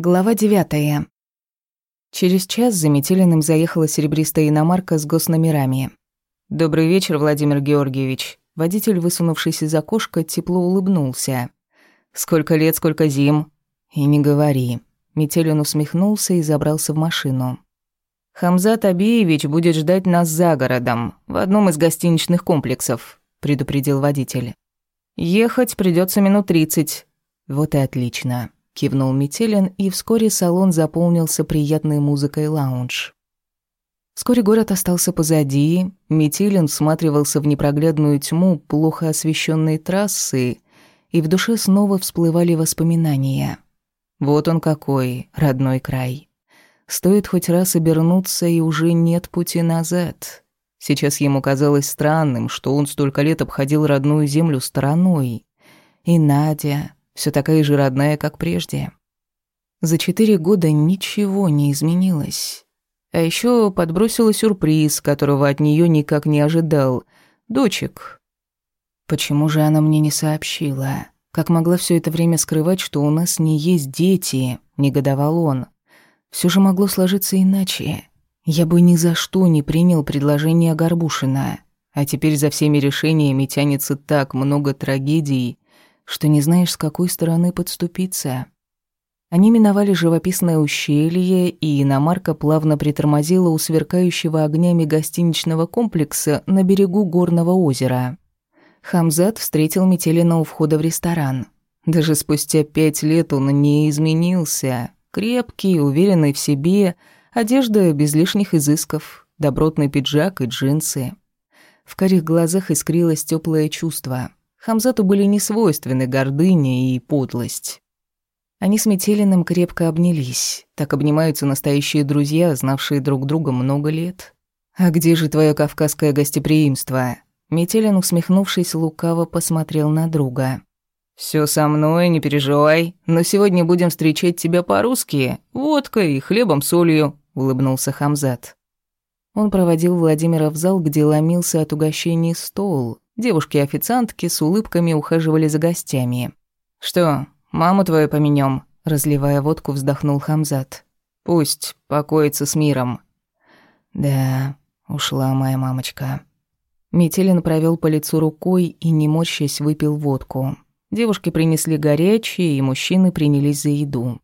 Глава девятая. Через час за Метелиным заехала серебристая иномарка с госномерами. «Добрый вечер, Владимир Георгиевич». Водитель, высунувшись из окошка, тепло улыбнулся. «Сколько лет, сколько зим?» «И не говори». Метелин усмехнулся и забрался в машину. «Хамзат Абиевич будет ждать нас за городом, в одном из гостиничных комплексов», — предупредил водитель. «Ехать придется минут тридцать». «Вот и отлично» кивнул Метелин, и вскоре салон заполнился приятной музыкой лаунж. Вскоре город остался позади, Метелин всматривался в непроглядную тьму плохо освещенной трассы, и в душе снова всплывали воспоминания. Вот он какой, родной край. Стоит хоть раз обернуться, и уже нет пути назад. Сейчас ему казалось странным, что он столько лет обходил родную землю стороной. И Надя, все такая же родная, как прежде. За четыре года ничего не изменилось. А еще подбросила сюрприз, которого от нее никак не ожидал. Дочек. Почему же она мне не сообщила? Как могла все это время скрывать, что у нас не есть дети, негодовал он. Все же могло сложиться иначе. Я бы ни за что не принял предложение Горбушина. А теперь за всеми решениями тянется так много трагедий, что не знаешь, с какой стороны подступиться. Они миновали живописное ущелье, и иномарка плавно притормозила у сверкающего огнями гостиничного комплекса на берегу горного озера. Хамзат встретил Метелина у входа в ресторан. Даже спустя пять лет он не изменился. Крепкий, уверенный в себе, одежда без лишних изысков, добротный пиджак и джинсы. В карих глазах искрилось теплое чувство. Хамзату были несвойственны гордыня и подлость. Они с Метелиным крепко обнялись. Так обнимаются настоящие друзья, знавшие друг друга много лет. «А где же твое кавказское гостеприимство?» Метелин, усмехнувшись, лукаво посмотрел на друга. «Всё со мной, не переживай, но сегодня будем встречать тебя по-русски, водкой и хлебом-солью», — улыбнулся Хамзат. Он проводил Владимира в зал, где ломился от угощений стол, Девушки-официантки с улыбками ухаживали за гостями. «Что, маму твою поменём?» Разливая водку, вздохнул Хамзат. «Пусть покоится с миром». «Да, ушла моя мамочка». Метелин провёл по лицу рукой и, не морщась, выпил водку. Девушки принесли горячие, и мужчины принялись за еду.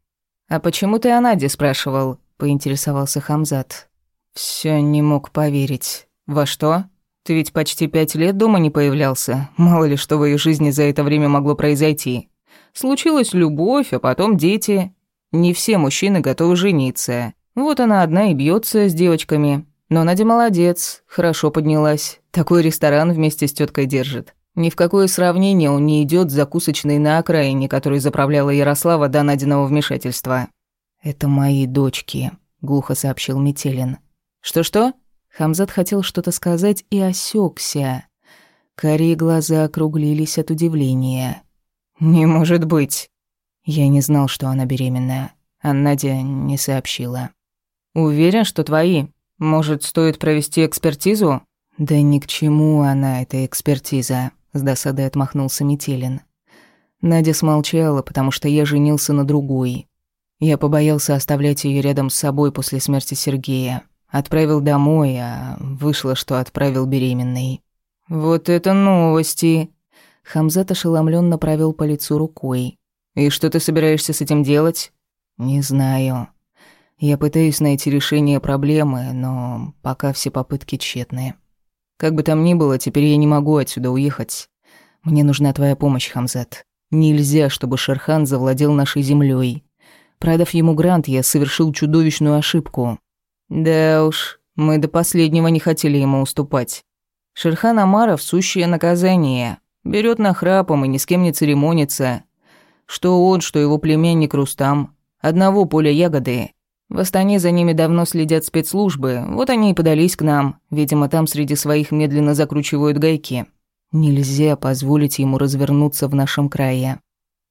«А почему ты о Наде спрашивал?» – поинтересовался Хамзат. «Всё не мог поверить. Во что?» Ты ведь почти пять лет дома не появлялся. Мало ли что в ее жизни за это время могло произойти. Случилась любовь, а потом дети. Не все мужчины готовы жениться. Вот она одна и бьется с девочками. Но Надя молодец, хорошо поднялась. Такой ресторан вместе с теткой держит. Ни в какое сравнение он не идет с закусочной на окраине, которой заправляла Ярослава до Надиного вмешательства. «Это мои дочки», — глухо сообщил Метелин. «Что-что?» Хамзат хотел что-то сказать и осекся. Карие глаза округлились от удивления. «Не может быть!» Я не знал, что она беременная, а Надя не сообщила. «Уверен, что твои. Может, стоит провести экспертизу?» «Да ни к чему она, эта экспертиза», — с досадой отмахнулся Метелин. Надя смолчала, потому что я женился на другой. Я побоялся оставлять ее рядом с собой после смерти Сергея. Отправил домой, а вышло, что отправил беременной. «Вот это новости!» Хамзат ошеломленно провел по лицу рукой. «И что ты собираешься с этим делать?» «Не знаю. Я пытаюсь найти решение проблемы, но пока все попытки тщетные. Как бы там ни было, теперь я не могу отсюда уехать. Мне нужна твоя помощь, Хамзат. Нельзя, чтобы Шерхан завладел нашей землей. Продав ему грант, я совершил чудовищную ошибку. Да уж, мы до последнего не хотели ему уступать. Шерхан Амаров – сущее наказание. Берет нахрапом и ни с кем не церемонится. Что он, что его племянник Рустам. Одного поля ягоды. В Астане за ними давно следят спецслужбы, вот они и подались к нам. Видимо, там среди своих медленно закручивают гайки. Нельзя позволить ему развернуться в нашем крае.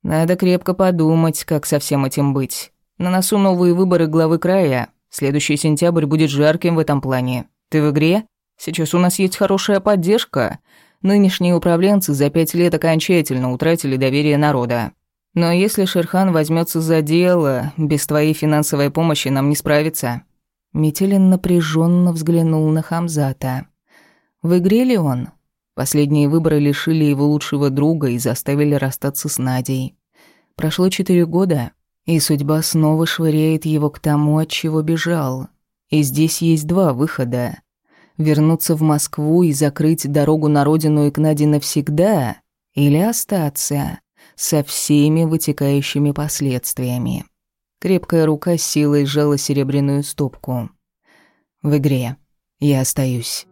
Надо крепко подумать, как со всем этим быть. На носу новые выборы главы края. Следующий сентябрь будет жарким в этом плане. Ты в игре? Сейчас у нас есть хорошая поддержка. Нынешние управленцы за пять лет окончательно утратили доверие народа. Но если Шерхан возьмется за дело, без твоей финансовой помощи нам не справиться». Метелин напряженно взглянул на Хамзата. В игре ли он? Последние выборы лишили его лучшего друга и заставили расстаться с Надей. Прошло четыре года, и судьба снова швыряет его к тому, от чего бежал. И здесь есть два выхода. Вернуться в Москву и закрыть дорогу на родину и к Наде навсегда, или остаться со всеми вытекающими последствиями. Крепкая рука силой сжала серебряную стопку. В игре я остаюсь.